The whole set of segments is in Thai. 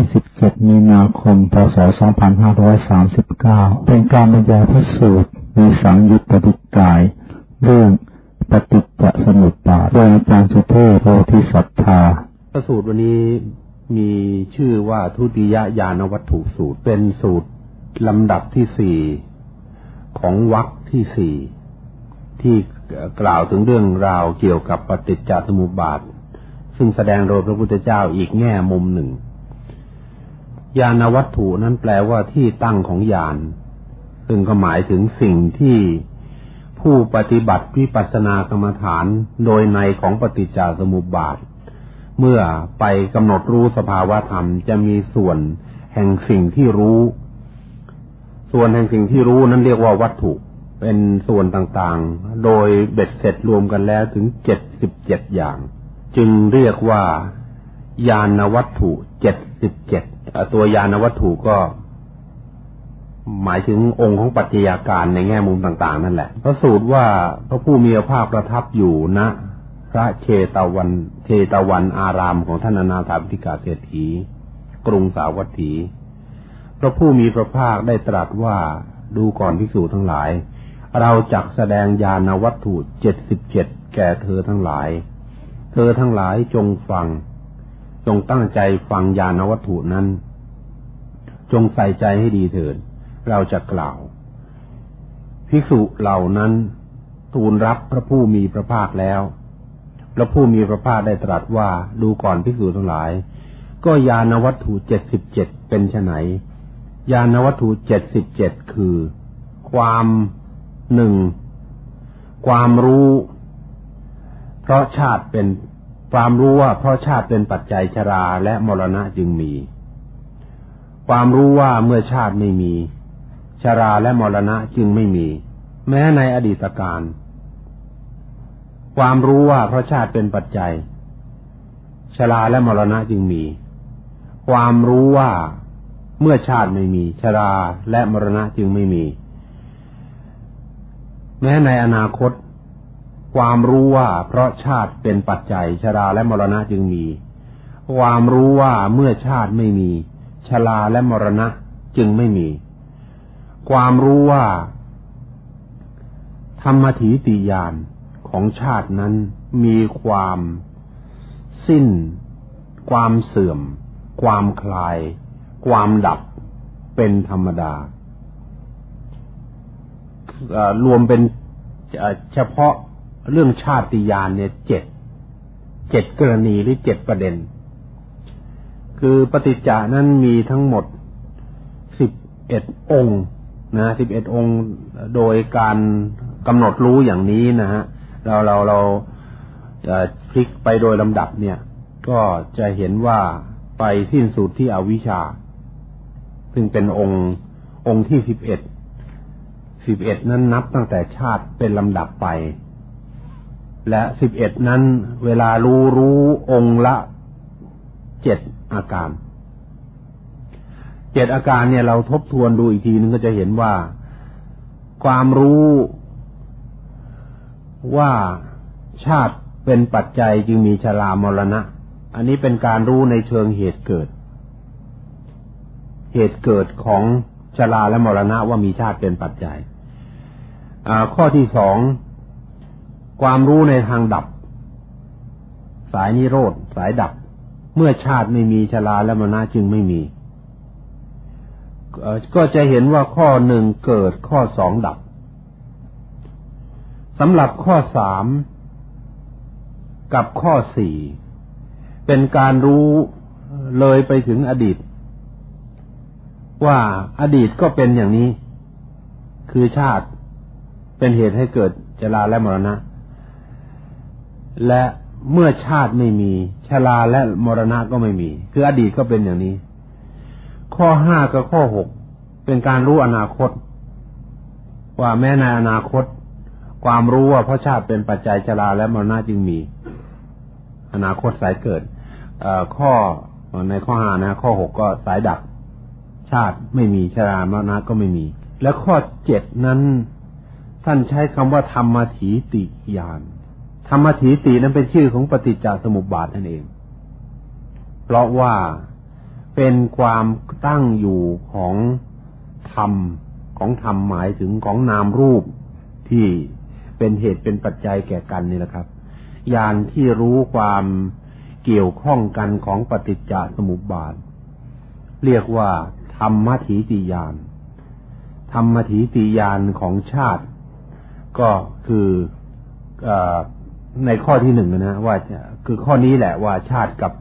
ที่17มีนาคม พศ 2539 เป็นการบรรยายพระสูตรมีสังยุตปฏิกาย เรื่องปฏิจจสมุปบาทโดยอาจารย์สุเทพโพธิสัตธาพระสูตรวันนี้มีชื่อว่าทุติยญาณวัตถุสูตร เป็นสูตรลำดับที่สี่ของวรรคที่สี่ที่กล่าวถึงเรื่องราวเกี่ยวกับปฏิจจสมุปบาท ซึ่งแสดงโดยพระพุทธเจ้าอีกแง่มุมหนึ่ง ญาณวัตถุนั้นแปลว่าที่ตั้งของญาณซึ่งก็หมายถึงสิ่งที่ผู้ปฏิบัติวิปัสสนากรรมฐานโดยในของปฏิจจสมุปบาท เมื่อไปกำหนดรู้สภาวะธรรมจะมีส่วนแห่งสิ่งที่รู้ ส่วนแห่งสิ่งที่รู้นั้นเรียกว่าวัตถุ เป็นส่วนต่างๆ โดยเบ็ดเสร็จรวมกันแล้วถึงเจ็ดสิบเจ็ดอย่าง จึงเรียกว่า ยานวัตถุเจ็ดสิบเจ็ด ตัวยานวัตถุก็ หมายถึงองค์ของปัจจัยาการในแง่มุมต่าง ๆ นั่นแหละพระสูตรว่าพระผู้มีพระภาคประทับอยู่ณนะพระเชตวัน เชตวันอารามของท่านอนาถาพิกาเศรษฐี กรุงสาวัตถี พระผู้มีพระภาคได้ตรัสว่าดูก่อนภิกษุทั้งหลาย เราจักแสดงญาณวัตถุเจ็ดสิบเจ็ดแก่เธอทั้งหลาย เธอทั้งหลายจงฟัง จงตั้งใจฟังญาณวัตถุนั้น จงใส่ใจให้ดีเถิด เราจะกล่าว ภิกษุเหล่านั้นทูลรับพระผู้มีพระภาคแล้ว พระผู้มีพระภาคได้ตรัสว่าดูก่อนภิกษุทั้งหลาย ก็ญาณวัตถุเจ็ดสิบเจ็ดเป็นไฉนญาณวัตถุเจ็ดสิบเจ็ดคือ ความหนึ่งความรู้ เพราะชาติเป็น ความรู้ว่าเพราะชาติเป็นปัจจัยชราและมรณะจึงมี ความรู้ว่าเมื่อชาติไม่มี ชราและมรณะจึงไม่มี แม้ในอดีตการ ความรู้ว่าเพราะชาติเป็นปัจจัย ชราและมรณะจึงมี ความรู้ว่าเมื่อชาติไม่มี ชราและมรณะจึงไม่มี แม้ในอนาคต ความรู้ว่าเพราะชาติเป็นปัจจัย ชราและมรณะจึงมี ความรู้ว่าเมื่อชาติไม่มี ชราและมรณะจึงไม่มี ความรู้ว่า ธรรมถีติยานของชาตินั้นมีความสิ้น ความเสื่อม ความคลาย ความดับเป็นธรรมดารวมเป็นเฉพาะ เรื่องชาติยานเนี่ยเจ็ดเจ็ดกรณีหรือเจ็ดประเด็น คือปฏิจจานั้นมีทั้งหมดสิบเอ็ดองค์นะสิบเอ็ดองค์โดยการกำหนดรู้อย่างนี้นะฮะเราเราเราพลิกไปโดยลำดับเนี่ย ก็จะเห็นว่าไปสิ้นสุดที่อวิชชา ซึ่งเป็นองค์องค์ที่สิบเอ็ดสิบเอ็ดนั้นนับตั้งแต่ชาติเป็นลำดับไป และสิบเอ็ดนั้น เวลารู้รู้องค์ละเจ็ดอาการเจ็ดอาการเนี่ยเราทบทวนดูอีกทีนึงก็จะเห็นว่า ความรู้ว่าชาติเป็นปัจจัยจึงมีชรามรณะ อันนี้เป็นการรู้ในเชิงเหตุเกิด เหตุเกิดของชราและมรณะว่ามีชาติเป็นปัจจัยข้อที่สอง ความรู้ในทางดับ สายนิโรธ สายดับ เมื่อชาติไม่มีชราและมรณะจึงไม่มีก็จะเห็นว่าข้อหนึ่งเกิดข้อสองดับสำหรับข้อสามกับข้อสี่เป็นการรู้เลยไปถึงอดีต ว่าอดีตก็เป็นอย่างนี้ คือชาติเป็นเหตุให้เกิดชราและมรณะ และเมื่อชาติไม่มี ชราและมรณะก็ไม่มี คืออดีตก็เป็นอย่างนี้ ข้อห้ากับข้อหกเป็นการรู้อนาคต ว่าแม้ในอนาคต ความรู้ว่าเพราะชาติเป็นปัจจัยชราและมรณะจึงมี อนาคตสายเกิดข้อในข้อห้านะ ข้อหกก็สายดับชาติไม่มีชรามรณะก็ไม่มี และข้อเจ็ดนั้น ท่านใช้คำว่าธรรมถีติยาน ธรรมถีตินั้นเป็นชื่อของปฏิจจสมุปบาทนั่นเอง เพราะว่าเป็นความตั้งอยู่ของธรรมของธรรมหมายถึงของนามรูปที่เป็นเหตุเป็นปัจจัยแก่กันนี่แหละครับญาณที่รู้ความเกี่ยวข้องกันของปฏิจจสมุปบาท เรียกว่าธรรมถีติญาณธรรมถีติญาณของชาติ ก็คืออ ในข้อที่หนึ่งนะว่าคือข้อนี้แหละว่าชาติกับ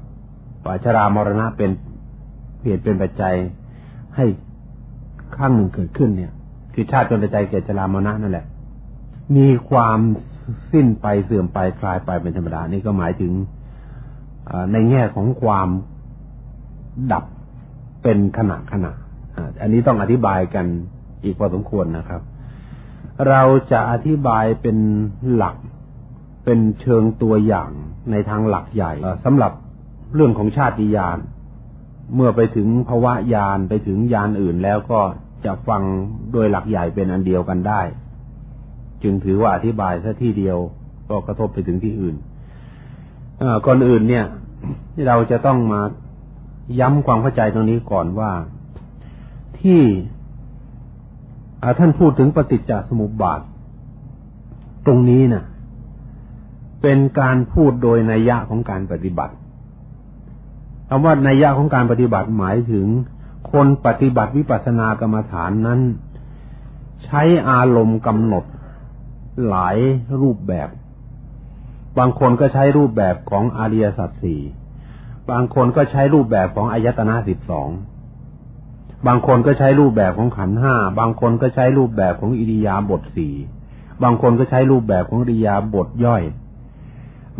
ปัชรามรณะเป็นเหตุเป็นปัจจัยให้ข้างหนึ่งเกิดขึ้นเนี่ย คือชาติเป็นปัจจัยแก่ชรามรณะนั่นแหละ มีความสิ้นไปเสื่อมไปคลายไปเป็นธรรมดานี่ก็หมายถึงในแง่ของความดับเป็นขณะขณะอันนี้ต้องอธิบายกันอีกพอสมควรนะครับ เราจะอธิบายเป็นหลัก เป็นเชิงตัวอย่างในทางหลักใหญ่สำหรับเรื่องของชาติยาน เมื่อไปถึงภาวะยานไปถึงยานอื่นแล้วก็จะฟังโดยหลักใหญ่เป็นอันเดียวกันได้ จึงถือว่าอธิบายซะที่เดียวก็กระทบไปถึงที่อื่นก่อนอื่นเนี่ย เราจะต้องมาย้ำความเข้าใจตรงนี้ก่อนว่าที่ท่านพูดถึงปฏิจจสมุปบาท ตรงนี้นะ่ะ เป็นการพูดโดยนัยยะของการปฏิบัติคำว่านัยยะของการปฏิบัติหมายถึง คนปฏิบัติวิปัสสนากรรมฐานนั้น ใช้อารมณ์กำหนดหลายรูปแบบ บางคนก็ใช้รูปแบบของอริยสัจสี่บางคนก็ใช้รูปแบบของอายตนะสิบสอง บางคนก็ใช้รูปแบบของขันห้า บางคนก็ใช้รูปแบบของอิริยาบถสี่ บางคนก็ใช้รูปแบบของอิริยาบถย่อย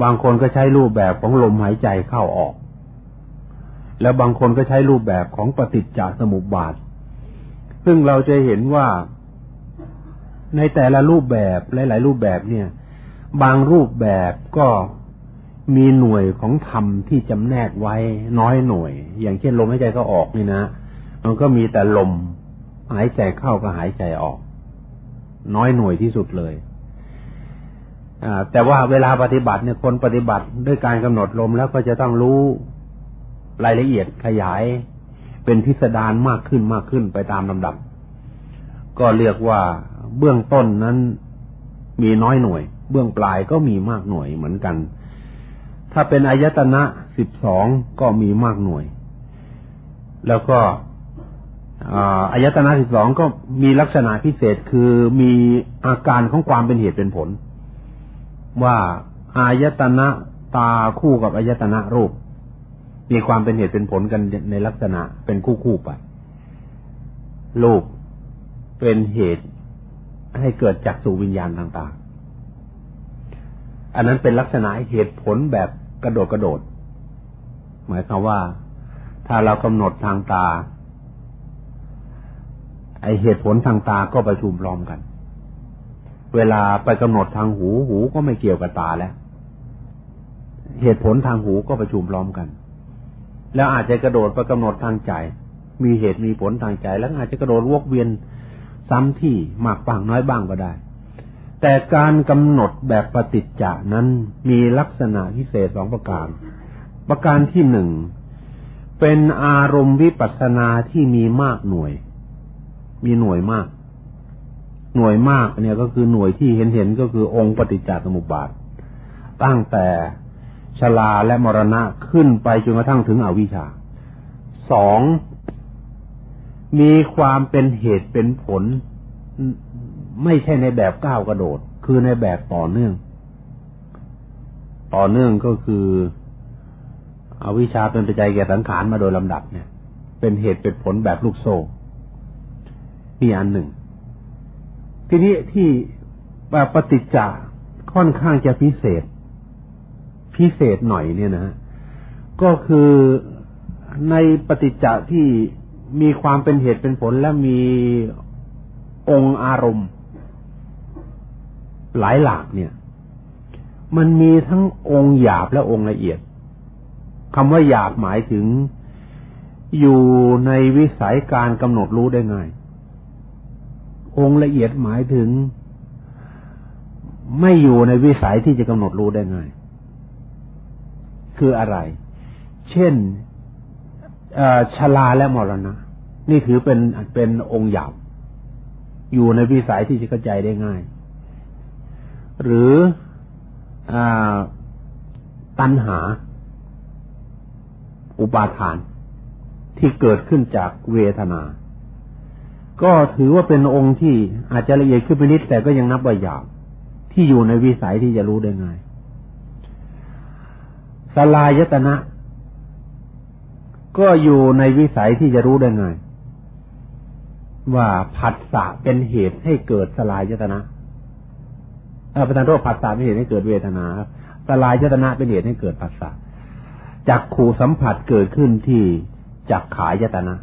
บางคนก็ใช้รูปแบบของลมหายใจเข้าออก แล้วบางคนก็ใช้รูปแบบของปฏิจจสมุปบาท ซึ่งเราจะเห็นว่าในแต่ละรูปแบบหลาย ๆ รูปแบบเนี่ย บางรูปแบบก็มีหน่วยของธรรมที่จำแนกไว้น้อยหน่วย อย่างเช่นลมหายใจก็ออกนี่นะ มันก็มีแต่ลมหายใจเข้าก็หายใจออก น้อยหน่วยที่สุดเลย แต่ว่าเวลาปฏิบัติเนี่ยคนปฏิบัติด้วยการกำหนดลมแล้วก็จะต้องรู้รายละเอียดขยาย เป็นพิสดารมากขึ้นมากขึ้นไปตามลำดับ ก็เรียกว่าเบื้องต้นนั้นมีน้อยหน่วย เบื้องปลายก็มีมากหน่วยเหมือนกัน ถ้าเป็นอายตนะสิบสองก็มีมากหน่วย แล้วก็อายตนะสิบสองก็มีลักษณะพิเศษคือมีอาการของความเป็นเหตุเป็นผล ว่าอายตนะตาคู่กับอายตนะรูป มีความเป็นเหตุเป็นผลกันในลักษณะเป็นคู่คู่ไปรูปเป็นเหตุให้เกิดจากสู่วิญญาณต่างๆ อันนั้นเป็นลักษณะเหตุผลแบบกระโดดกระโดด หมายความว่า ถ้าเรากำหนดทางตา ไอเหตุผลทางตาก็ประชุมร้อมกัน เวลาไปกำหนดทางหูหูก็ไม่เกี่ยวกับตาแล้ว เหตุผลทางหูก็ประชุมพร้อมกัน แล้วอาจจะกระโดดไปกำหนดทางใจ มีเหตุมีผลทางใจ แล้วอาจจะกระโดดวกเวียนซ้ำที่มากบ้างน้อยบ้างก็ได้ แต่การกำหนดแบบปฏิจจานั้นมีลักษณะพิเศษสองประการ ประการที่หนึ่งเป็นอารมณ์วิปัสสนาที่มีมากหน่วย มีหน่วยมาก หน่วยมากเนี่ยก็คือหน่วยที่เห็นเห็นก็คือองค์ปฏิจจสมุปบาท ตั้งแต่ชลาและมรณะขึ้นไปจนกระทั่งถึงอวิชชาสองมีความเป็นเหตุเป็นผล ไม่ใช่ในแบบก้าวกระโดด คือในแบบต่อเนื่อง ต่อเนื่องก็คืออวิชชาเป็นปัจจัยแก่สังขารมาโดยลำดับเนี่ย เป็นเหตุเป็นผลแบบลูกโซ่นี่อันหนึ่ง ทีนี้ที่ปฏิจจาค่อนข้างจะพิเศษ พิเศษหน่อยเนี่ยนะก็คือในปฏิจจะที่มีความเป็นเหตุเป็นผลและมีองค์อารมณ์ หลายหลากเนี่ย มันมีทั้งองค์หยาบและองค์ละเอียดคำว่าหยาบหมายถึงอยู่ในวิสัยการกำหนดรู้ได้ง่าย องค์ละเอียดหมายถึง ไม่อยู่ในวิสัยที่จะกำหนดรู้ได้ง่าย คืออะไร เช่นชลาและมรณะ นี่ถือเป็นเป็นองค์หยาบอยู่ในวิสัยที่จะเข้าใจได้ง่าย หรืออตัณหา อุปาทานที่เกิดขึ้นจากเวทนา ก็ถือว่าเป็นองค์ที่อาจจะละเอียดขึ้นไปนิดแต่ก็ยังนับว่าหยาบที่อยู่ในวิสัยที่จะรู้ได้ง่ายสลายตนะ ก็อยู่ในวิสัยที่จะรู้ได้ง่ายว่าผัสสะเป็นเหตุให้เกิดสลายยตนะเออประธานโทษผัสสะเป็นเหตุให้เกิดเวทนาสลายยตนะเป็นเหตุให้เกิดผัสสะจักขู่สัมผัสเกิดขึ้นที่จักขายยตนะ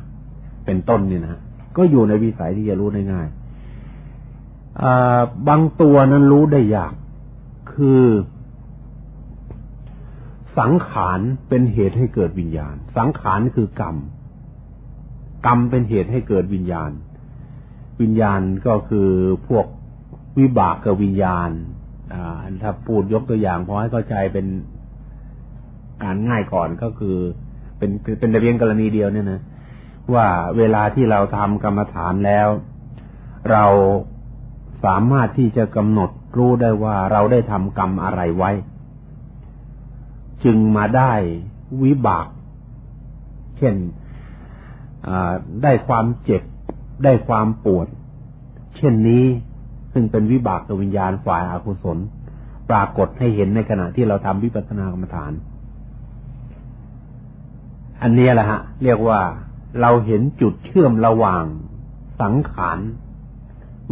เป็นต้นนี่นะ ก็อยู่ในวิสัยที่จะรู้ได้ง่ายบางตัวนั้นรู้ได้ยาก คือ สังขารเป็นเหตุให้เกิดวิญญาณ สังขารคือกรรม กรรมเป็นเหตุให้เกิดวิญญาณ วิญญาณก็คือพวกวิบากกับวิญญาณถ้าพูดยกตัวอย่างพอให้เข้าใจเป็นการง่ายก่อนก็คือ เป็นเป็นแต่เพียงกรณีเดียวเนี่ยนะ ว่าเวลาที่เราทำกรรมฐานแล้ว เราสามารถที่จะกำหนดรู้ได้ว่าเราได้ทำกรรมอะไรไว้ จึงมาได้วิบาก เช่นได้ความเจ็บ ได้ความปวด เช่นนี้ซึ่งเป็นวิบากกับวิญญาณฝ่ายอากุศล ปรากฏให้เห็นในขณะที่เราทำวิปัสสนากรรมฐาน อันนี้แหละฮะ เรียกว่า เราเห็นจุดเชื่อมระหว่าง สังขาร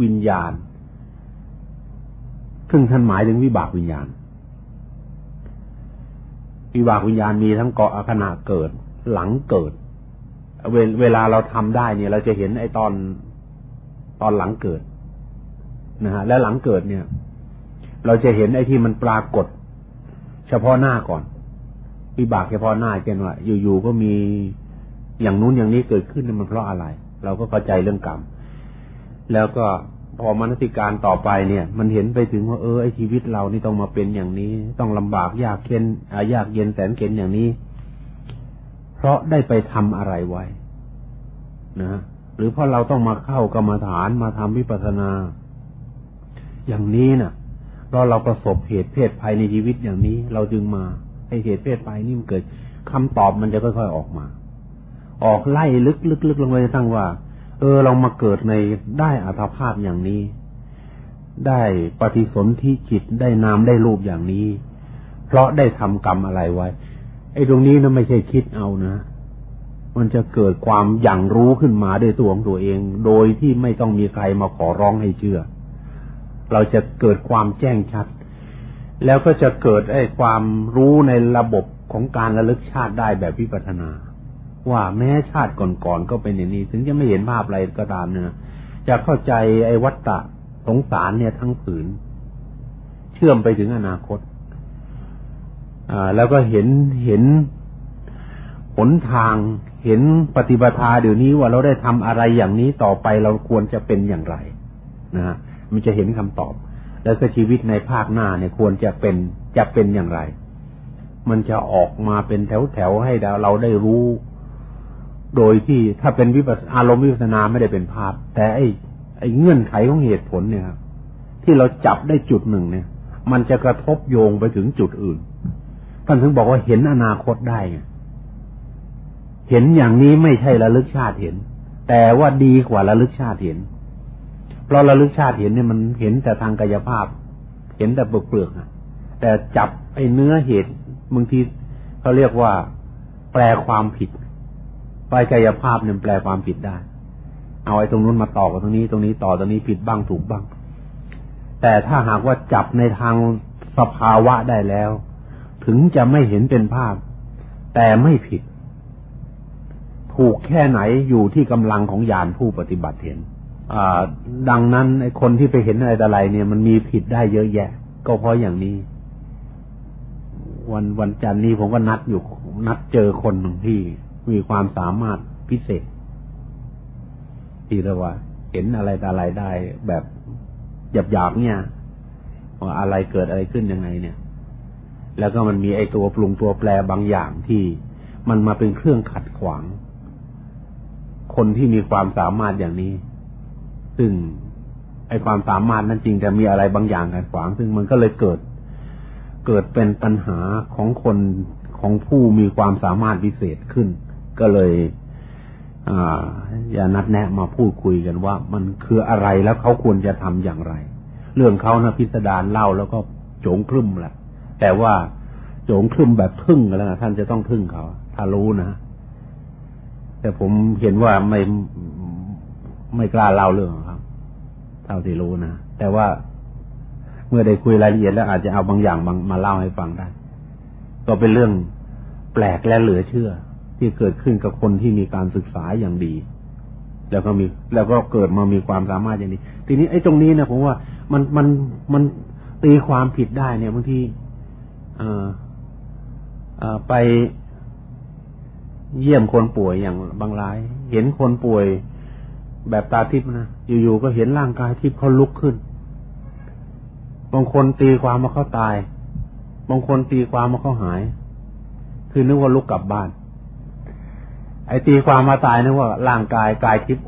วิญญาณ ซึ่งท่านหมายถึงวิบากวิญญาณ วิบากวิญญาณมีทั้งเกาะขณะเกิด หลังเกิด เวเวลาเราทำได้เนี่ย เราจะเห็นไอ้ตอนตอนหลังเกิดนะฮะและหลังเกิดเนี่ย เราจะเห็นไอ้ที่มันปรากฏ เฉพาะหน้าก่อน วิบากเฉพาะหน้าเช่นว่าอยู่ๆก็มี อย่างนู้นอย่างนี้เกิดขึ้นมันเพราะอะไร เราก็เข้าใจเรื่องกรรม แล้วก็พอมนสิการต่อไปเนี่ย มันเห็นไปถึงว่าเออไอชีวิตเรานี่ต้องมาเป็นอย่างนี้ ต้องลำบากยากเข็นยากเย็นแสนเข็นอย่างนี้ เพราะได้ไปทำอะไรไว้นะหรือเพราะเราต้องมาเข้ากรรมฐานมาทำวิปัสสนา อย่างนี้นะ่ะเพราะเราประสบเหตุเพศภัยในชีวิตอย่างนี้ เราจึงมาให้เหตุเพศภัยนี่มันเกิดคำตอบมันจะค่อยๆออกมา ออกไล่ลึกๆลงไปทั้งว่า เออเรามาเกิดในได้อัตภาพอย่างนี้ ได้ปฏิสนธิจิตได้นามได้รูปอย่างนี้ เพราะได้ทำกรรมอะไรไว้ ไอ้ตรงนี้นะไม่ใช่คิดเอานะมันจะเกิดความอย่างรู้ขึ้นมาด้วยตัวของตัวเอง โดยที่ไม่ต้องมีใครมาขอร้องให้เชื่อ เราจะเกิดความแจ้งชัด แล้วก็จะเกิดไอ้ความรู้ในระบบของการระลึกชาติได้แบบวิปัสนา ว่าแม้ชาติก่อนๆก็เป็นอย่างนี้ ถึงจะไม่เห็นภาพอะไรก็ตามเนะจะเข้าใจไอ้วัฏฏะสงสารเนี่ยทั้งผืน เชื่อมไปถึงอนาคต อ่า แล้วก็เห็นเห็นหนทางเห็นปฏิบัติเดี๋ยวนี้ว่าเราได้ทำอะไรอย่างนี้ต่อไปเราควรจะเป็นอย่างไรนะฮะมันจะเห็นคำตอบ แล้วก็ชีวิตในภาคหน้าเนี่ยควรจะเป็นจะเป็นอย่างไร มันจะออกมาเป็นแถวแถวให้เราได้รู้ โดยที่ถ้าเป็นวิปัสอารมณ์วิปัสนาไม่ได้เป็นภาพ แต่ไอ้ไอ้เงื่อนไขของเหตุผลเนี่ยครับที่เราจับได้จุดหนึ่งเนี่ย มันจะกระทบโยงไปถึงจุดอื่นท่านถึงบอกว่าเห็นอนาคตได้เห็นอย่างนี้ไม่ใช่ระลึกชาติเห็น แต่ว่าดีกว่าระลึกชาติเห็น เพราะระลึกชาติเห็นเนี่ยมันเห็นแต่ทางกายภาพ เห็นแต่เปลือกๆแต่จับไอ้เนื้อเหตุบางทีเขาเรียกว่าแปลความผิด ไปกายภาพเนี่ยแปลความผิดได้ เอาไอ้ตรงนู้นมาต่อกับตรงนี้ตรงนี้ต่อตรงนี้ผิดบ้างถูกบ้าง แต่ถ้าหากว่าจับในทางสภาวะได้แล้ว ถึงจะไม่เห็นเป็นภาพ แต่ไม่ผิด ถูกแค่ไหนอยู่ที่กำลังของญาณผู้ปฏิบัติเห็นดังนั้นไอ้คนที่ไปเห็นอะไรแต่ไรเนี่ย มันมีผิดได้เยอะแยะ ก็เพราะอย่างนี้ วันวันจันทร์นี้ผมก็นัดอยู่นัดเจอคนหนึ่งที่ มีความสามารถพิเศษ ที่เรียกว่า เห็นอะไรแต่อะไรได้แบบหยาบๆเนี่ยว่าอะไรเกิดอะไรขึ้นยังไงเนี่ย แล้วก็มันมีไอตัวปรุงตัวแปรบางอย่างที่มันมาเป็นเครื่องขัดขวาง คนที่มีความสามารถอย่างนี้ ซึ่งไอความสามารถนั้นจริงจะมีอะไรบางอย่างขัดขวาง ซึ่งมันก็เลยเกิด เกิดเป็นปัญหาของคนของผู้มีความสามารถพิเศษขึ้น ก็เลยอย่านัดแนะมาพูดคุยกันว่า มันคืออะไรแล้วเขาควรจะทำอย่างไร เรื่องเขานะพิสดารเล่าแล้วก็โจงครึ่มแหละแต่ว่าโจงครึ่มแบบทึ่งกันแล้วนะท่านจะต้องทึ่งเขาถ้ารู้นะแต่ผมเห็นว่าไม่ไม่กล้าเล่าเรื่องครับเท่าที่รู้นะแต่ว่าเมื่อได้คุยรายละเอียดแล้วอาจจะเอาบางอย่างมาเล่าให้ฟังได้ ก็เป็นเรื่องแปลกและเหลือเชื่อ ที่เกิดขึ้นกับคนที่มีการศึกษาอย่างดี แล้วก็มีแล้วก็เกิดมามีความสามารถอย่างนี้ ทีนี้ไอ้ตรงนี้นะผมว่ามันมันมันตีความผิดได้เนี่ยบางทีไปเยี่ยมคนป่วยอย่างบางราย เห็นคนป่วยแบบตาทิพย์นะอยู่ๆก็เห็นร่างกายทิพย์เขาลุกขึ้น บางคนตีความมาเขาตาย บางคนตีความมาเขาหาย คือนึกว่าลุกกลับบ้าน ไอ้ตีความมาตายนึกว่าร่างกายกายทิพย์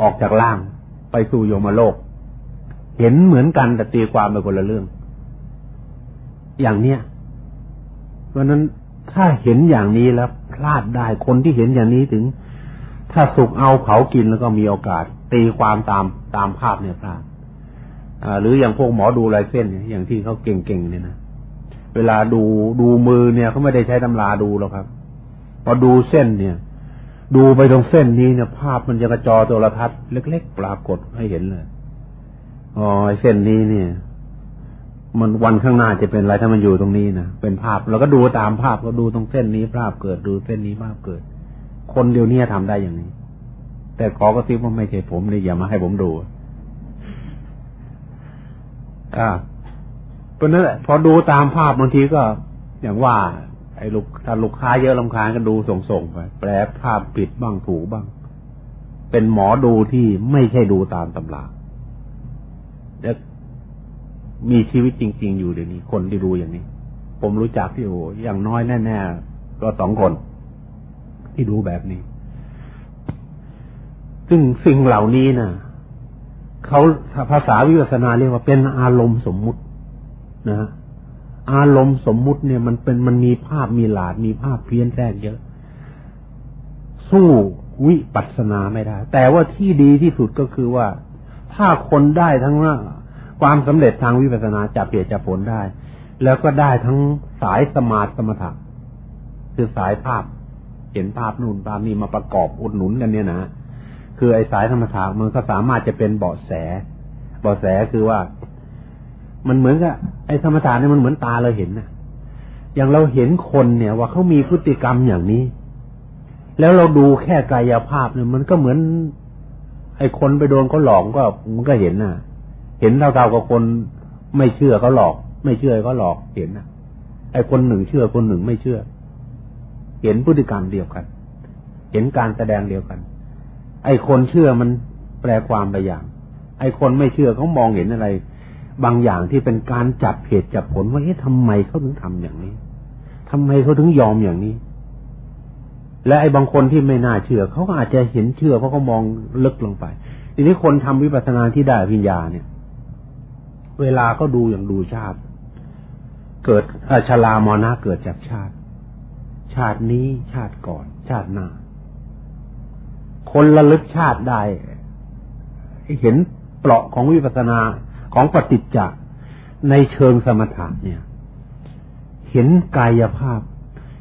ออกจากร่าง ไปสู่โยมโลก เห็นเหมือนกันแต่ตีความไปคนละเรื่อง อย่างเนี้ยเพราะนั้นถ้าเห็นอย่างนี้แล้วพลาดได้คนที่เห็นอย่างนี้ถึง ถ้าสุกเอาเผากินแล้วก็มีโอกาส ตีความตามตามภาพเนี่ยพลาดหรืออย่างพวกหมอดูลายเส้นอย่างที่เขาเก่งๆเนี่ยนะเวลาดูดูมือเนี่ยเขาไม่ได้ใช้ตำราดูหรอกครับ พอดูเส้นเนี่ย ดูไปตรงเส้นนี้เนี่ยภาพมันจะกระจอโทรทัศน์เล็กๆปรากฏให้เห็นเลยอ๋อเส้นนี้เนี่ย มันวันข้างหน้าจะเป็นอะไรถ้ามันอยู่ตรงนี้นะเป็นภาพเราก็ดูตามภาพก็ดูตรงเส้นนี้ภาพเกิดดูเส้นนี้ภาพเกิด คนเดียวนี้ทำได้อย่างนี้ แต่ขอกระซิบว่าไม่ใช่ผมเลยอย่ามาให้ผมดูอ่าเพราะนั้นพอดูตามภาพบางทีก็อย่างว่า ไอ้ลูกถ้าลูกค้าเยอะลำคาญก็ดูส่งๆไปแปลภาพผิดบ้างถูกบ้าง เป็นหมอดูที่ไม่ใช่ดูตามตำราและมีชีวิตจริง ๆ อยู่เดี๋ยวนี้ คนที่ดูอย่างนี้ ผมรู้จักที่โอ้อย่างน้อยแน่ๆก็สองคน ที่ดูแบบนี้ ซึ่งสิ่งเหล่านี้นะเขาภาษาวิปัสสนาเรียกว่าเป็นอารมณ์สมมุตินะฮะ อารมณ์สมมุติเนี่ยมันเป็นมันมีภาพมีหลาดมีภาพเพี้ยนแทรกเยอะ สู้วิปัสสนาไม่ได้ แต่ว่าที่ดีที่สุดก็คือว่า ถ้าคนได้ทั้งว่าความสำเร็จทางวิปัสสนาจับเปียจับผลได้ แล้วก็ได้ทั้งสายสมาธิสมถะคือสายภาพ เห็นภาพนู่นภาพนี้มาประกอบอุดหนุนกันเนี่ยนะคือไอ้สายธรรมถะมันก็สามารถจะเป็นเบาะแส เบาะแสคือว่า มันเหมือนกับไอ้ธรรมชาติเนี่ยมันเหมือนตาเราเห็นนะอย่างเราเห็นคนเนี่ย ว่าเขามีพฤติกรรมอย่างนี้ แล้วเราดูแค่กายภาพเนี่ย มันก็เหมือน ไอ้คนไปโดนเขาหลอกก็มันก็เห็นน่ะเห็นเท่าๆกับคนไม่เชื่อเขาหลอก ไม่เชื่อเขาหลอกเห็นน่ะไอ้คนหนึ่งเชื่อคนหนึ่งไม่เชื่อ เห็นพฤติกรรมเดียวกัน เห็นการแสดงเดียวกัน ไอ้คนเชื่อมันแปลความไปอย่าง ไอ้คนไม่เชื่อเขามองเห็นอะไร บางอย่างที่เป็นการจับเหตุจับผลว่าเอ๊ะทำไมเขาถึงทำอย่างนี้ทำไมเขาถึงยอมอย่างนี้ และไอ้บางคนที่ไม่น่าเชื่อเขาก็อาจจะเห็นเชื่อเพราะเขามองลึกลงไป ทีนี้คนทำวิปัสสนาที่ได้วิญญาเนี่ย เวลาเขาดูอย่างดูชาติ เกิดอาชลามอนะเกิดจากชาติ ชาตินี้ชาติก่อน ชาติหน้า คนระลึกชาติได้เห็นเปราะของวิปัสสนา ของปฏิจจะในเชิงสมถะเนี่ย เห็นกายภาพ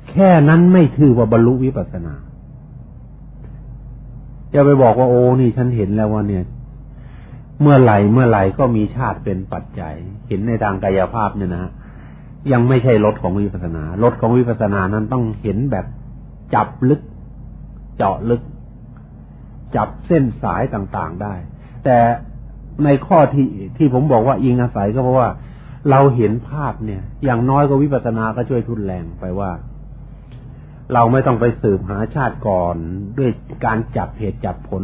แค่นั้นไม่ถือว่าบรรลุวิปัสสนาจะไปบอกว่าโอ้นี่ฉันเห็นแล้วว่าเนี่ย เมื่อไหร่เมื่อไหร่ก็มีชาติเป็นปัจจัย เห็นในทางกายภาพเนี่ยนะยังไม่ใช่รถของวิปัสสนารถของวิปัสสนานั้นต้องเห็นแบบจับลึก เจาะลึก จับเส้นสายต่างๆได้ แต่ ในข้อที่ที่ผมบอกว่าอิงอาศัยก็เพราะว่า เราเห็นภาพเนี่ย อย่างน้อยก็วิปัสสนาก็ช่วยทุนแรงไปว่า เราไม่ต้องไปสืบหาชาติก่อน ด้วยการจับเหตุจับผล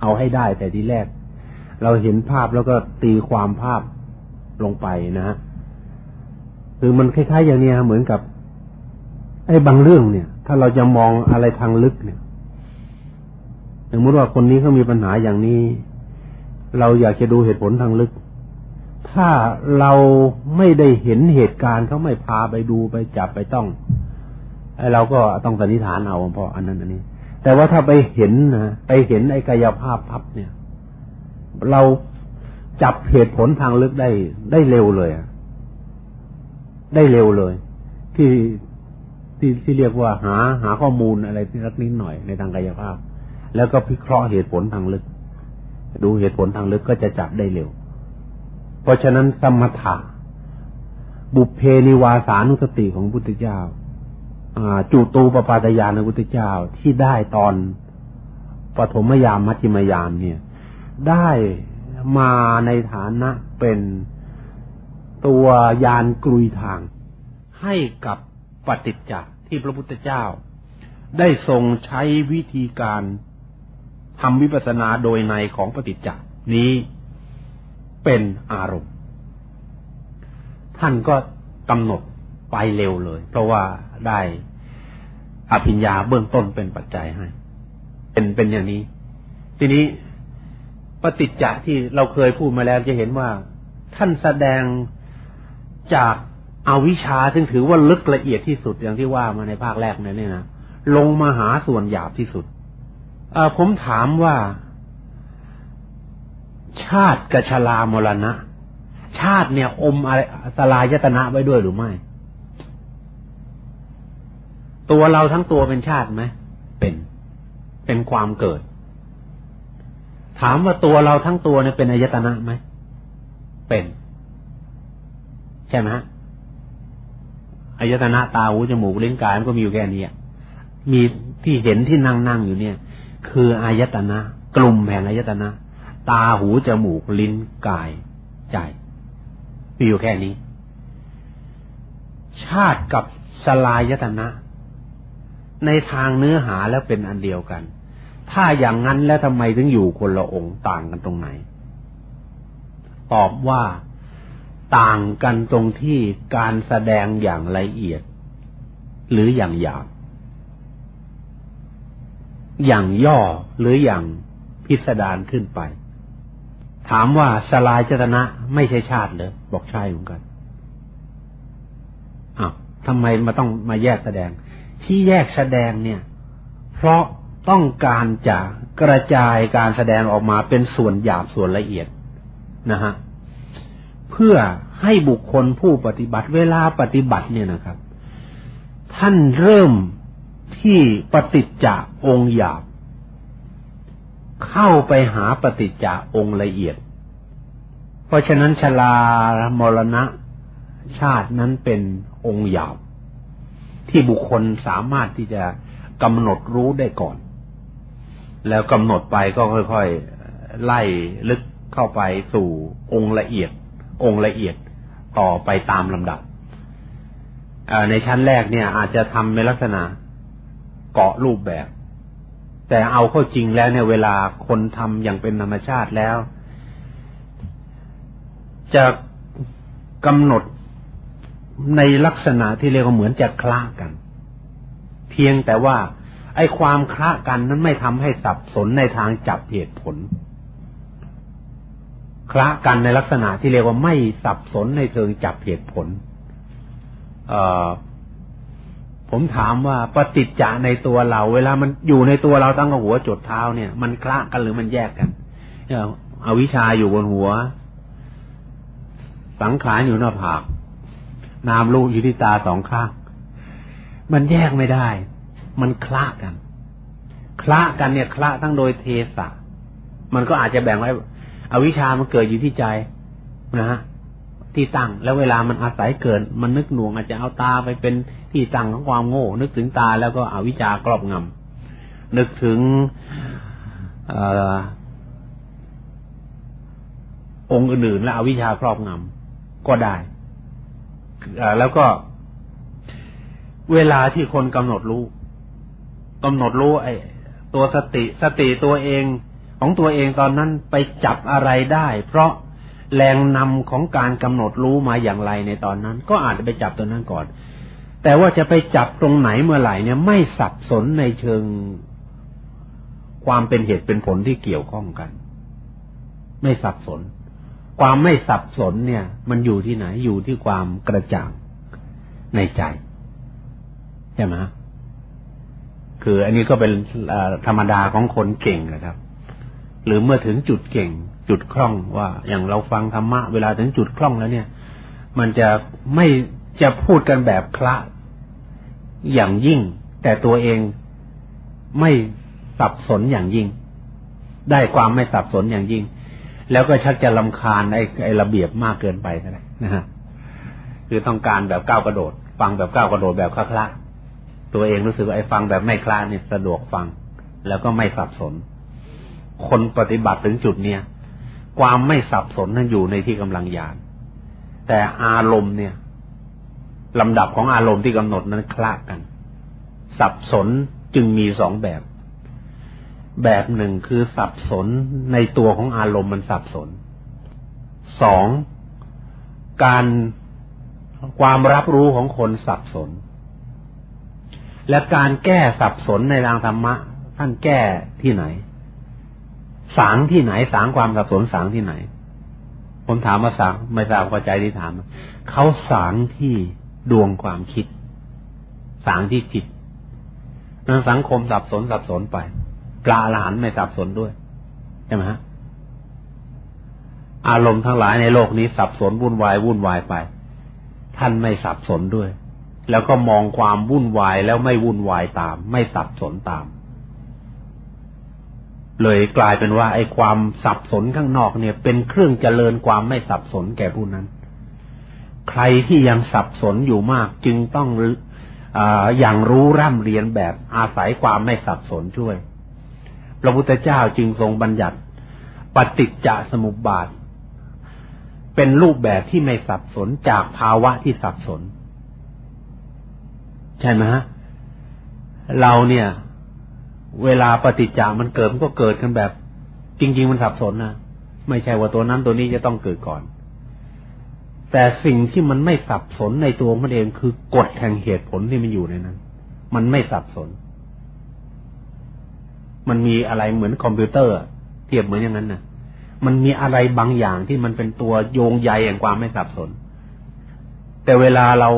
เอาให้ได้แต่ทีแรก เราเห็นภาพแล้วก็ตีความภาพลงไปนะฮะคือมันคล้ายๆ อย่างนี้เหมือนกับ ไอ้บางเรื่องเนี่ย ถ้าเราจะมองอะไรทางลึกเนี่ยสมมติว่าคนนี้เขามีปัญหาอย่างนี้ เราอยากจะดูเหตุผลทางลึก ถ้าเราไม่ได้เห็นเหตุการณ์เขาไม่พาไปดูไปจับไปต้องไอ้เราก็ต้องสันนิษฐานเอาเพราะอันนั้นอันนี้ แต่ว่าถ้าไปเห็นนะไปเห็นไอ้กายภาพพับเนี่ย เราจับเหตุผลทางลึกได้ได้เร็วเลยได้เร็วเลย ที่ที่ที่เรียกว่าหาหาข้อมูลอะไรที่รักนิดหน่อยในทางกายภาพ แล้วก็พิเคราะห์เหตุผลทางลึก ดูเหตุผลทางลึกก็จะจับได้เร็ว เพราะฉะนั้นสมถะบุพเพนิวาสานุสติของพุทธเจ้าจูตูปปาตยานพุทธเจ้าที่ได้ตอนปฐมยามมัชฌิมยามเนี่ย ได้มาในฐานะเป็นตัวยานกลุยทาง ให้กับปฏิจจ์ที่พระพุทธเจ้า ได้ทรงใช้วิธีการ ทำวิปัสสนาโดยในของปฏิจจ์นี้เป็นอารมณ์ ท่านก็กำหนดไปเร็วเลย เพราะว่าได้อภิญญาเบื้องต้นเป็นปัจจัยให้ เป็นเป็นอย่างนี้ ทีนี้ปฏิจจะที่เราเคยพูดมาแล้วจะเห็นว่า ท่านแสดงจากอาวิชชาซึ่งถือว่าลึกละเอียดที่สุดอย่างที่ว่ามาในภาคแรกนั่นเนี่ยนะลงมาหาส่วนหยาบที่สุด ผมถามว่า ชาติกับชลามรณะ ชาติเนี่ย อมอะไรสลายยตนะไว้ด้วยหรือไม่ ตัวเราทั้งตัวเป็นชาติไหมเป็น เป็นความเกิด ถามว่าตัวเราทั้งตัวเนี่ยเป็นอายตนะไหมเป็น ใช่ไหมฮะอายตนะตาหูจมูกลิ้นกายมันก็มีอยู่แค่นี้มีที่เห็นที่นั่งนั่งอยู่เนี่ย คืออายตนะ กลุ่มแห่งอายตนะ ตาหูจมูกลิ้นกายใจมีอยู่แค่นี้ ชาติกับสลายตนะ ในทางเนื้อหาแล้วเป็นอันเดียวกัน ถ้าอย่างนั้นแล้วทำไมถึงอยู่คนละองค์ต่างกันตรงไหน ตอบว่าต่างกันตรงที่การแสดงอย่างละเอียด หรืออย่างหยาบ อย่างย่อหรืออย่างพิสดารขึ้นไป ถามว่าสลายเจตนะไม่ใช่ชาติเลยบอกใช่เหมือนกันอ้าวทำไมมาต้องมาแยกแสดง ที่แยกแสดงเนี่ย เพราะต้องการจะกระจายการแสดงออกมาเป็นส่วนหยาบส่วนละเอียดนะฮะเพื่อให้บุคคลผู้ปฏิบัติเวลาปฏิบัติเนี่ยนะครับ ท่านเริ่ม ที่ปฏิจจองค์หยาบ เข้าไปหาปฏิจจองค์ละเอียด เพราะฉะนั้นชลามรณะ ชาตินั้นเป็นองค์หยาบ ที่บุคคลสามารถที่จะกำหนดรู้ได้ก่อน แล้วกำหนดไปก็ค่อยๆไล่ลึกเข้าไปสู่องค์ละเอียด องค์ละเอียดต่อไปตามลำดับในชั้นแรกเนี่ยอาจจะทำในลักษณะ เกาะรูปแบบ แต่เอาเข้าจริงแล้วเนี่ยเวลาคนทำอย่างเป็นธรรมชาติแล้ว จะกำหนดในลักษณะที่เรียกว่าเหมือนจะคละกัน เพียงแต่ว่าไอ้ความคละกันนั้นไม่ทำให้สับสนในทางจับเหตุผล คละกันในลักษณะที่เรียกว่าไม่สับสนในเชิงจับเหตุผล เอ่อ ผมถามว่าปฏิจจะในตัวเรา เวลามันอยู่ในตัวเราตั้งแต่หัวจดเท้าเนี่ย มันคละกันหรือมันแยกกันเอาวิชาอยู่บนหัว สังขารอยู่หน้าผาก นามรูปอยู่ที่ตาสองข้าง มันแยกไม่ได้ มันคละกัน คละกันเนี่ยคละทั้งโดยเทสะ มันก็อาจจะแบ่งไว้อวิชามันเกิดอยู่ที่ใจนะฮะ ที่ตั้ง แล้วเวลามันอาศัยเกิด มันนึกหน่วงอาจจะเอาตาไปเป็นที่ตั้งของความโง่ นึกถึงตาแล้วก็อวิชากรอบงำนึกถึงอองค์อื่นๆแล้วอวิชาครอบงำก็ได้แล้วก็ เวลาที่คนกำหนดรู้กำหนดรู้ ไอ้ตัวสติสติตัวเองของตัวเองตอนนั้นไปจับอะไรได้ เพราะ แรงนำของการกำหนดรู้มาอย่างไรในตอนนั้น ก็อาจจะไปจับตัวนั้นก่อน แต่ว่าจะไปจับตรงไหนเมื่อไหร่เนี่ยไม่สับสนในเชิงความเป็นเหตุเป็นผลที่เกี่ยวข้องกัน ไม่สับสน ความไม่สับสนเนี่ย มันอยู่ที่ไหนอยู่ที่ความกระจ่างในใจใช่ไหมคืออันนี้ก็เป็นธรรมดาของคนเก่งนะครับ หรือเมื่อถึงจุดเก่ง จุดคล่องว่าอย่างเราฟังธรรมะเวลาถึงจุดคล่องแล้วเนี่ย มันจะไม่จะพูดกันแบบคละอย่างยิ่ง แต่ตัวเองไม่สับสนอย่างยิ่ง ได้ความไม่สับสนอย่างยิ่ง แล้วก็ชักจะลำคาญไอ้ไอ้ระเบียบมากเกินไปนะนะฮะคือต้องการแบบก้าวกระโดด ฟังแบบก้าวกระโดดแบบคละตัวเองรู้สึกว่าไอ้ฟังแบบไม่คลาเนี่ยสะดวกฟัง แล้วก็ไม่สับสน คนปฏิบัติถึงจุดเนี้ย ความไม่สับสนนั้นอยู่ในที่กำลังยาน แต่อารมณ์เนี่ยลำดับของอารมณ์ที่กำหนดนั้นคลากัน สับสนจึงมีสองแบบ แบบหนึ่งคือสับสนในตัวของอารมณ์มันสับสน สองการความรับรู้ของคนสับสน และการแก้สับสนในทางธรรมะ ท่านแก้ที่ไหน สางที่ไหนสางความสับสนสางที่ไหน ผมถามมาสางไม่ทราบเข้าใจที่ถามเขาสางที่ดวงความคิด สางที่จิตนั้นสังคมสับสนสับสนไปปลาหลานไม่สับสนด้วยใช่ไหมฮะอารมณ์ทั้งหลายในโลกนี้สับสนวุ่นวายวุ่นวายไป ท่านไม่สับสนด้วย แล้วก็มองความวุ่นวายแล้วไม่วุ่นวายตาม ไม่สับสนตาม เลยกลายเป็นว่าไอ้ความสับสนข้างนอกเนี่ย เป็นเครื่องเจริญความไม่สับสนแก่ผู้นั้น ใครที่ยังสับสนอยู่มากจึงต้องอย่างรู้ร่ำเรียนแบบอาศัยความไม่สับสนช่วย พระพุทธเจ้าจึงทรงบัญญัติ ปฏิจจสมุปบาท เป็นรูปแบบที่ไม่สับสนจากภาวะที่สับสน ใช่ไหมฮะเราเนี่ย เวลาปฏิจจามันเกิดมันก็เกิดกันแบบ จริง ๆ มันสับสนนะไม่ใช่ว่าตัวนั้นตัวนี้จะต้องเกิดก่อน แต่สิ่งที่มันไม่สับสนในตัวมันเองคือกฎแห่งเหตุผลที่มันอยู่ในนั้น มันไม่สับสน มันมีอะไรเหมือนคอมพิวเตอร์เทียบเหมือนอย่างนั้นนะมันมีอะไรบางอย่างที่มันเป็นตัวโยงใยแห่งความไม่สับสน แต่เวลาเรา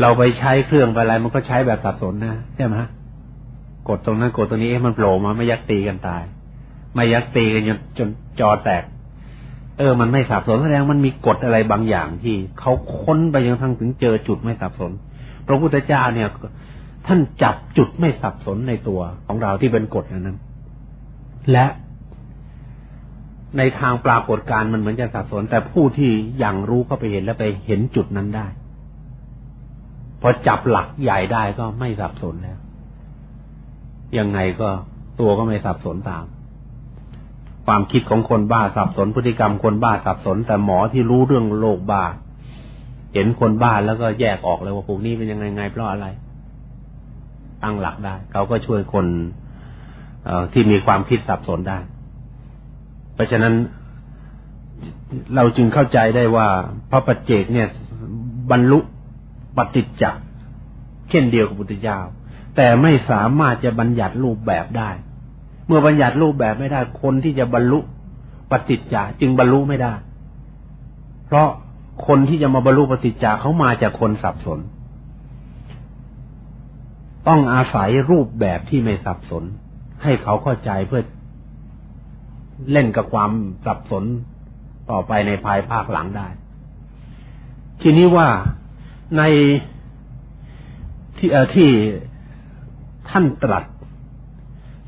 เราไปใช้เครื่องไปอะไรมันก็ใช้แบบสับสนนะใช่ไหม กดตรงนั้นกดตรงนี้มันโผล่มาไม่ยักตีกันตาย ไม่ยักตีกันจนจนจอแตก เออ มันไม่สับสนแสดงมันมีกฎอะไรบางอย่างที่เขาค้นไปจนทั้งถึงเจอจุดไม่สับสน พระพุทธเจ้าเนี่ย ท่านจับจุดไม่สับสนในตัวของเราที่เป็นกฎนั้น และในทางปรากฏการมันเหมือนจะสับสน แต่ผู้ที่ยังรู้เข้าไปเห็นแล้วไปเห็นจุดนั้นได้ พอจับหลักใหญ่ได้ก็ไม่สับสนแล้ว ยังไงก็ตัวก็ไม่สับสนตาม ความคิดของคนบ้าสับสนพฤติกรรมคนบ้าสับสน แต่หมอที่รู้เรื่องโรคบ้า เห็นคนบ้าแล้วก็แยกออกเลยว่าพวกนี้เป็นยังไงไงเพราะอะไร ตั้งหลักได้ เขาก็ช่วยคนที่มีความคิดสับสนได้ เพราะฉะนั้นเราจึงเข้าใจได้ว่าพระปัจเจกเนี่ย บรรลุปฏิจจ์เช่นเดียวกับพุทธเจ้า แต่ไม่สามารถจะบัญญัติรูปแบบได้ เมื่อบัญญัติรูปแบบไม่ได้ คนที่จะบรรลุปฏิจจาจึงบรรลุไม่ได้ เพราะคนที่จะมาบรรลุปฏิจจาเขามาจากคนสับสน ต้องอาศัยรูปแบบที่ไม่สับสน ให้เขาเข้าใจเพื่อเล่นกับความสับสนต่อไปในภายภาคหลังได้ ทีนี้ว่าในที่ที่ ท่านตรัส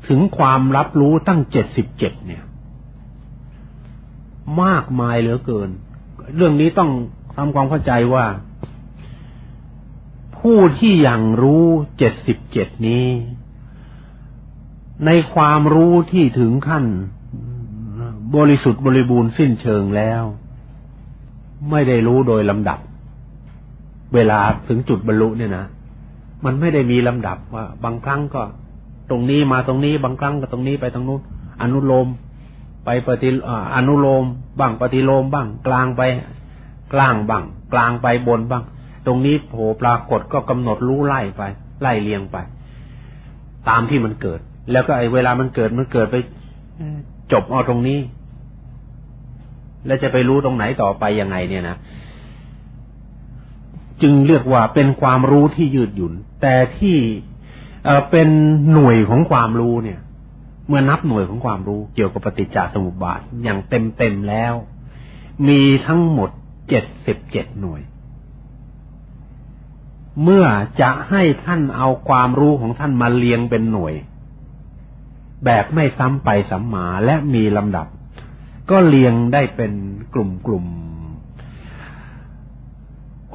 ถึงความรับรู้ตั้งเจ็ดสิบเจ็ดเนี่ย มากมายเหลือเกิน เรื่องนี้ต้องทำความเข้าใจว่า ผู้ที่ยังรู้เจ็ดสิบเจ็ดนี้ ในความรู้ที่ถึงขั้น บริสุทธิ์บริบูรณ์สิ้นเชิงแล้ว ไม่ได้รู้โดยลำดับ เวลาถึงจุดบรรลุเนี่ยนะ มันไม่ได้มีลำดับว่า บางครั้งก็ ตรงนี้มาตรงนี้ บางครั้งก็ตรงนี้ไปตรงนู้นอนุโลม ไปปฏิอนุโลมบ้างปฏิโลมบ้าง กลางไปกลางบ้างกลางไปบนบ้าง ตรงนี้โผล่ปรากฏก็กำหนดรู้ไล่ไป ไล่เลียงไป ตามที่มันเกิด แล้วก็ไอ้เวลามันเกิดมันเกิดไปจบเอาตรงนี้ แล้วจะไปรู้ตรงไหนต่อไปยังไงเนี่ยนะ จึงเรียกว่าเป็นความรู้ที่ยืดหยุ่น แต่ที่เอเป็นหน่วยของความรู้เนี่ย เมื่อนับหน่วยของความรู้เกี่ยวกับปฏิจจสมุปบาทอย่างเต็มเต็มแล้ว มีทั้งหมดเจ็ดสิบเจ็ดหน่วย เมื่อจะให้ท่านเอาความรู้ของท่านมาเรียงเป็นหน่วย แบบไม่ซ้ำไปซ้ำมาและมีลำดับ ก็เรียงได้เป็นกลุ่มกลุ่ม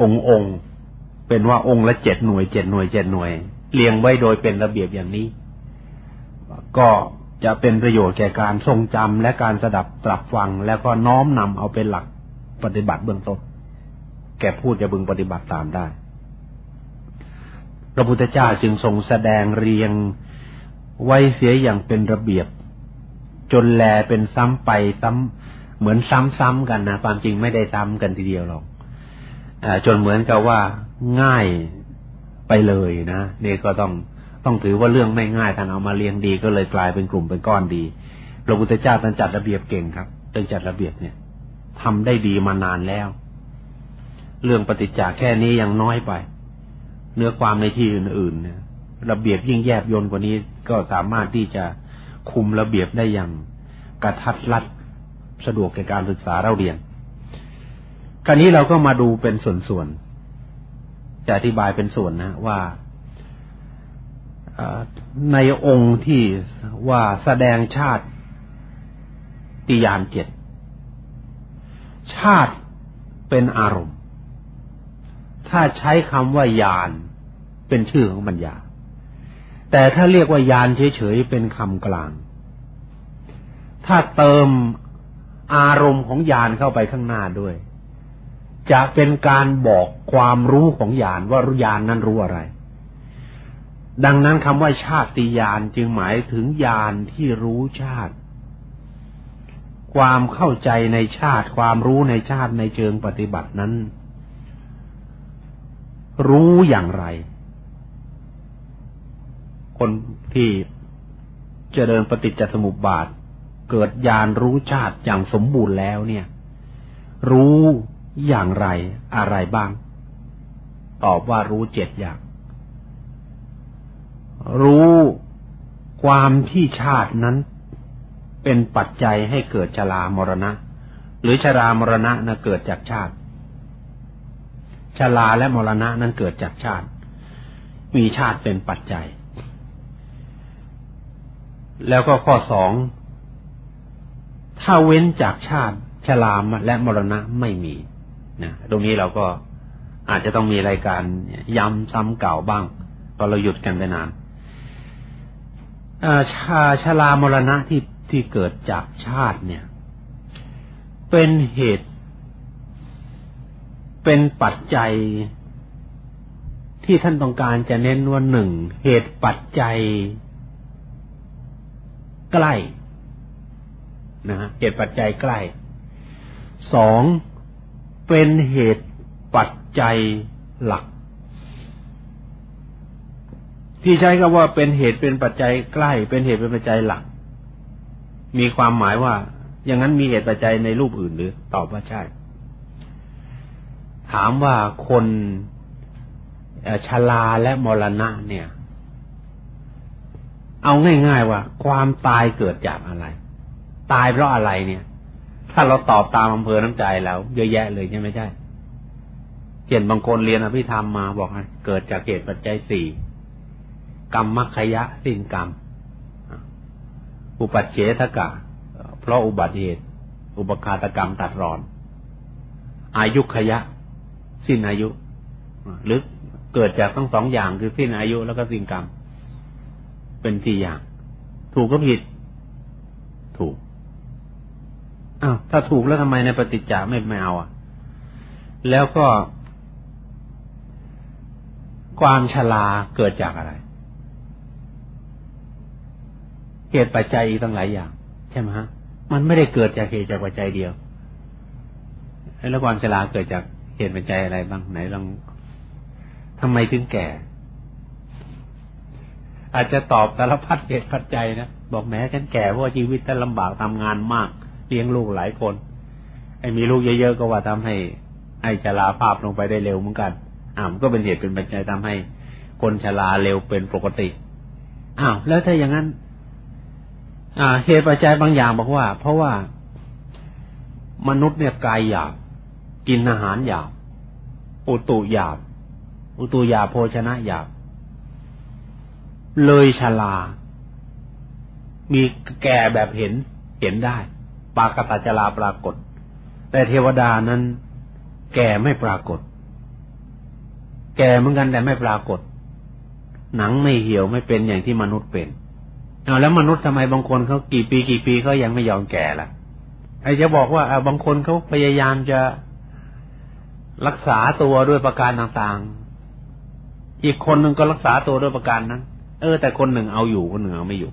องค์องค์เป็นว่าองค์ละเจ็ดหน่วยเจ็ดหน่วยเจ็ดหน่วย เรียงไว้โดยเป็นระเบียบอย่างนี้ ก็จะเป็นประโยชน์แก่การทรงจำและการสดับตรับฟัง แล้วก็น้อมนำเอาเป็นหลักปฏิบัติเบื้องต้นแก่ผู้จะบึงปฏิบัติตามได้ พระพุทธเจ้าจึงทรงแสดงเรียงไว้เสียอย่างเป็นระเบียบ จนแลเป็นซ้ำไปซ้ำเหมือนซ้ำๆกันนะความจริงไม่ได้ซ้ำกันทีเดียวหรอก จนเหมือนกับว่าง่ายไปเลยนะนี่ก็ต้องต้องถือว่าเรื่องไม่ง่ายท่านเอามาเรียงดีก็เลยกลายเป็นกลุ่มเป็นก้อนดีพระพุทธเจ้าท่านจัดระเบียบเก่งครับเรื่องจัดระเบียบเนี่ยทำได้ดีมานานแล้ว เรื่องปฏิจจาแค่นี้ยังน้อยไป เนื้อความในที่อื่นๆเนี่ยระเบียบยิ่งแยบยนกว่านี้ก็สามารถที่จะคุมระเบียบได้อย่างกระทัดรัดสะดวกแก่การศึกษาเราเรียน คราวนี้เราก็มาดูเป็นส่วนๆ จะอธิบายเป็นส่วนนะ ว่าในองค์ที่ว่าแสดงชาติติยานเจ็ดชาติเป็นอารมณ์ ถ้าใช้คำว่ายานเป็นชื่อของบัญญา แต่ถ้าเรียกว่ายานเฉยๆเป็นคำกลาง ถ้าเติมอารมณ์ของยานเข้าไปข้างหน้าด้วย จะเป็นการบอกความรู้ของญาณว่าญาณนนั้นรู้อะไร ดังนั้นคำว่าชาติญาณจึงหมายถึงญาณที่รู้ชาติ ความเข้าใจในชาติ ความรู้ในชาติในเชิงปฏิบัตินั้น รู้อย่างไร คนที่จะเดินปฏิจจสมุปบาท เกิดญาณรู้ชาติอย่างสมบูรณ์แล้วเนี่ย รู้ อย่างไรอะไรบ้าง ตอบว่ารู้เจ็ดอย่าง รู้ความที่ชาตินั้นเป็นปัจจัยให้เกิดชรามรณะ หรือชรามรณะนะเกิดจากชาติชราและมรณะนั้นเกิดจากชาติ มีชาติเป็นปัจจัย แล้วก็ข้อสอง ถ้าเว้นจากชาติชรามและมรณะไม่มี นะตรงนี้เราก็อาจจะต้องมีรายการย้ำซ้ำเก่าบ้าง ตอนเราหยุดกันไปนานชาชลามรณะที่ที่เกิดจากชาติเนี่ย เป็นเหตุ เป็นปัจจัยที่ท่านต้องการจะเน้นว่าหนึ่งเหตุปัจจัย ใกล้นะฮะเหตุปัจจัยใกล้สอง เป็นเหตุปัจจัยหลัก ที่ใช้คำว่าเป็นเหตุเป็นปัจจัยใกล้ เป็นเหตุเป็นปัจจัยหลัก มีความหมายว่า อย่างนั้นมีเหตุปัจจัยในรูปอื่นหรือ ตอบว่าใช่ ถามว่าคนชลาและมรณะเนี่ย เอาง่าย ๆ ว่า ความตายเกิดจากอะไร ตายเพราะอะไรเนี่ย ถ้าเราตอบตามอำเภอน้ำใจแล้ว เยอะแยะเลยใช่ไหมใช่เช่นบางคนเรียนอภิธรรมมาบอกเกิดจากเหตุปัจจัยสี่กรรมมัคคยะสิ้นกรรม อุปัจเฉทกะ เพราะอุบัติเหตุ อุปคาตกรรมตัดรอน อายุขยะ สิ้นอายุหรือเกิดจากทั้งสองอย่างคือสิ้นอายุแล้วก็สิ้นกรรม เป็นสี่อย่าง ถูกก็ผิด ถูก อ้าวถ้าถูกแล้วทำไมในปฏิจจาไม่ไม่เอาอะ แล้วก็ ความชราเกิดจากอะไรเหตุปัจจัยอีกตั้งหลายอย่าง ใช่ไหมฮะ มันไม่ได้เกิดจากเหตุจากปัจจัยเดียวแล้วความชราเกิดจากเหตุปัจจัยอะไรบ้างไหนลองทำไมถึงแก่ อาจจะตอบแต่ละพัดเหตุปัจจัยนะบอกแม้ฉันแก่เพราะชีวิตฉันลำบากทำงานมาก ลี้ยงลูกหลายคน ไอ้มีลูกเยอะๆก็ว่าทำให้ ไอ้ชราภาพลงไปได้เร็วเหมือนกันอ่ามก็เป็นเหตุเป็นปัจจัยทำให้ คนชราเร็วเป็นปกติอ้าวแล้วถ้าอย่างนั้น อ่า เหตุปัจจัยบางอย่างบอกว่า เพราะว่ามนุษย์เนี่ยกายหยาบกินอาหารหยาบอุตุหยาบอุตุหยาบโภชนะหยาบเลยชลา มีแก่แบบเห็น เห็นได้ ปากตาจลาปรากฏ แต่เทวดานั้น แก่ไม่ปรากฏ แก่เหมือนกันแต่ไม่ปรากฏ หนังไม่เหี่ยวไม่เป็นอย่างที่มนุษย์เป็นเอาแล้วมนุษย์ทำไมบางคนเขากี่ปีกี่ปีเขายังไม่ยอมแก่ล่ะไอจะบอกว่าบางคนเขาพยายามจะรักษาตัวด้วยประการต่างๆ อีกคนหนึ่งก็รักษาตัวด้วยประการนั้น เออ แต่คนหนึ่งเอาอยู่คนหนึ่งเอาไม่อยู่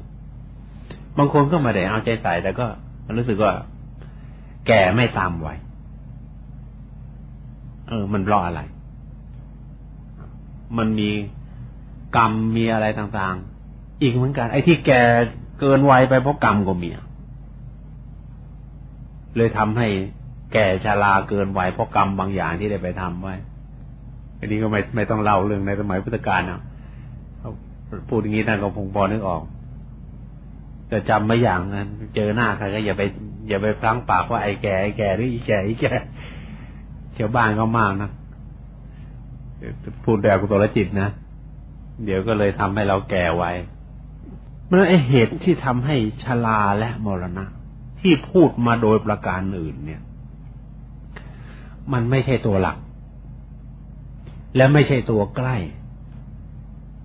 บางคนก็ไม่ได้เอาใจใส่แต่ก็ รู้สึกว่า แก่ไม่ตามวัยเออ มันรออะไร มันมีกรรมมีอะไรต่างๆ อีกเหมือนกัน ไอ้ที่แก่เกินวัยไปเพราะกรรมก็มีเลยทำให้แก่ชราเกินวัยเพราะกรรมบางอย่างที่ได้ไปทำไว้ อันนี้ก็ไม่ไม่ต้องเล่าเรื่องในสมัยพุทธกาลเนาะพูดอย่างนี้ท่านก็คงพอนึกออก แต่จำไม่อย่างนั้น เจอหน้าใครก็อย่าไป อย่าไปพลั้งปากว่าไอ้แก่ไอ้แก่หรืออีแก่อีแก่ชาวบ้านก็มากนะพูดแบบกุศลจิตนะเดี๋ยวก็เลยทำให้เราแก่ไวเมื่อไอเหตุที่ทำให้ชราและมรณะ ที่พูดมาโดยประการอื่น เนี่ย มันไม่ใช่ตัวหลัก และไม่ใช่ตัวใกล้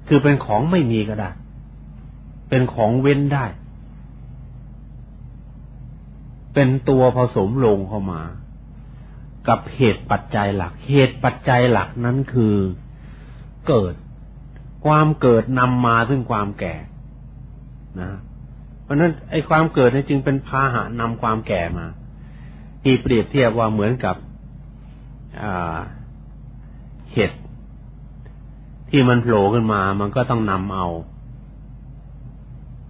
คือเป็นของไม่มีก็ได้ เป็นของเว้นได้ เป็นตัวผสมลงเข้ามา กับเหตุปัจจัยหลัก เหตุปัจจัยหลักนั้นคือเกิด ความเกิดนำมาซึ่งความแก่นะ เพราะนั้นไอ้ความเกิดนี่จึงเป็นพาหะนำความแก่มา ที่เปรียบเทียบว่าเหมือนกับเห็ดที่มันโผล่ขึ้นมา มันก็ต้องนำเอา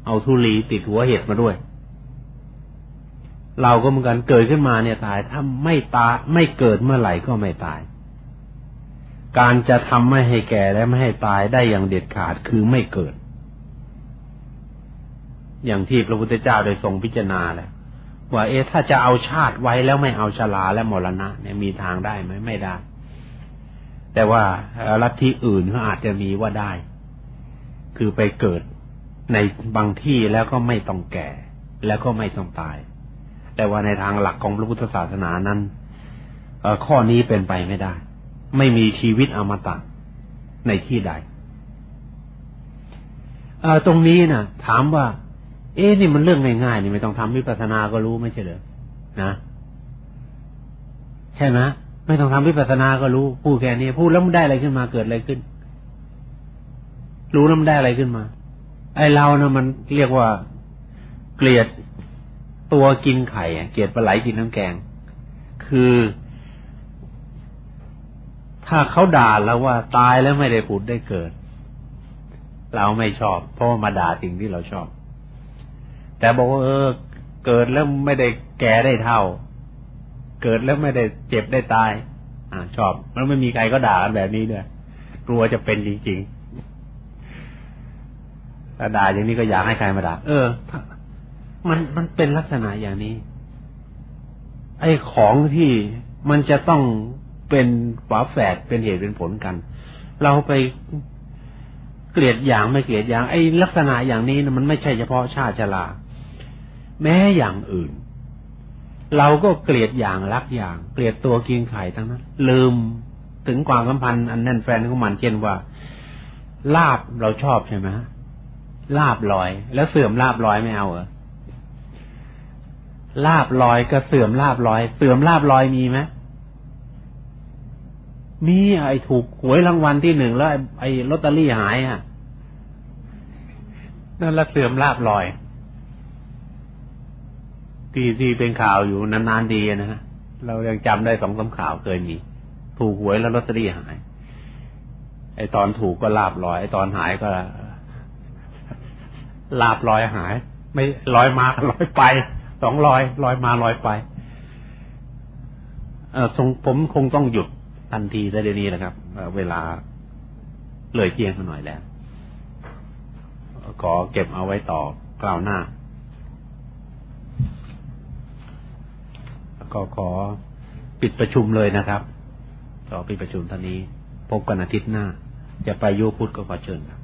เอาทุลีติดหัวเห็ดมาด้วย เราก็เหมือนกันเกิดขึ้นมาเนี่ยตาย ถ้าไม่ตายไม่เกิดเมื่อไหร่ก็ไม่ตาย การจะทำไม่ให้แก่และไม่ให้ตายได้อย่างเด็ดขาดคือไม่เกิด อย่างที่พระพุทธเจ้าได้ทรงพิจารณาแล้วว่าเอ๊ะถ้าจะเอาชาติไว้แล้วไม่เอาชราและมรณะ เนี่ยมีทางได้ไหมไม่ได้ แต่ว่าลัทธิอื่นเขาอาจจะมีว่าได้ คือไปเกิดในบางที่แล้วก็ไม่ต้องแก่ แล้วก็ไม่ต้องตาย แต่ว่าในทางหลักของพระพุทธศาสนานั้นข้อนี้เป็นไปไม่ได้ ไม่มีชีวิตอมตะในที่ใดตรงนี้นะถามว่า เอ๊ะนี่มันเรื่องง่ายๆนี่ไม่ต้องทำวิปัสสนาก็รู้ไม่ใช่เหรอนะใช่ไหมไม่ต้องทำวิปัสสนาก็รู้พูดแค่นี้พูดแล้วมันได้อะไรขึ้นมาเกิดอะไรขึ้น รู้แล้วมันได้อะไรขึ้นมา ไอเรานะมันเรียกว่า เกลียด ตัวกินไข่เกลียดปลาไหลกินน้ำแกง คือ ถ้าเขาด่าแล้วว่าตายแล้วไม่ได้ผุดได้เกิด เราไม่ชอบ เพราะามาด่าสิ่งที่เราชอบ แต่บอกว่าเออ เกิดแล้วไม่ได้แก่ได้เท่า เกิดแล้วไม่ได้เจ็บได้ตาย อ่า ชอบแล้วไม่มีใครก็ด่ากันแบบนี้ด้วยกลัวจะเป็นจริงๆถ้าด่าอย่างนี้ก็อยากให้ใครมาด่าเออ มันมันเป็นลักษณะอย่างนี้ ไอ้ของที่มันจะต้องเป็นฝาแฝดเป็นเหตุเป็นผลกัน เราไปเกลียดอย่างไม่เกลียดอย่าง ไอ้ลักษณะอย่างนี้นะมันไม่ใช่เฉพาะชาติชราแม้อย่างอื่น เราก็เกลียดอย่างรักอย่าง เกลียดตัวกินไข่ทั้งนั้น ลืมถึงความสัมพันธ์อันแน่นแฟนของมันเช่นว่า ลาบเราชอบใช่ไหมลาบลอย แล้วเสื่อมลาบลอยไม่เอาเหรอ ลาบลอยก็เสื่อมลาบลอย เสื่อมลาบลอยมีไหมมีไอ้ถูกหวยรางวัลที่หนึ่งแล้ว ไอ้ลอตเตอรี่หายอะนั่นละเสื่อมลาบลอยที่ที่เป็นข่าวอยู่นานๆดีนะฮะเรายังจำได้สองสาข่าวเคยมี ถูกหวยแล้วลอตเตอรี่หาย ไอตอนถูกก็ลาบลอย ไอตอนหายก็ลาบลอยหาย ไม่ลอยมาลอยไป สองลอยลอยมาลอยไปอทรงผมคงต้องหยุดทันทีได้เดี๋ยวนี้นะครับเวลาเลยเที่ยงมาหน่อยแล้ว ขอเก็บเอาไว้ต่อกล่าวหน้า ก็ขอปิดประชุมเลยนะครับขอปิดประชุมท่านี้ พบกันอาทิตย์หน้า จะไปยุพุทธก็ขอเชิญครับ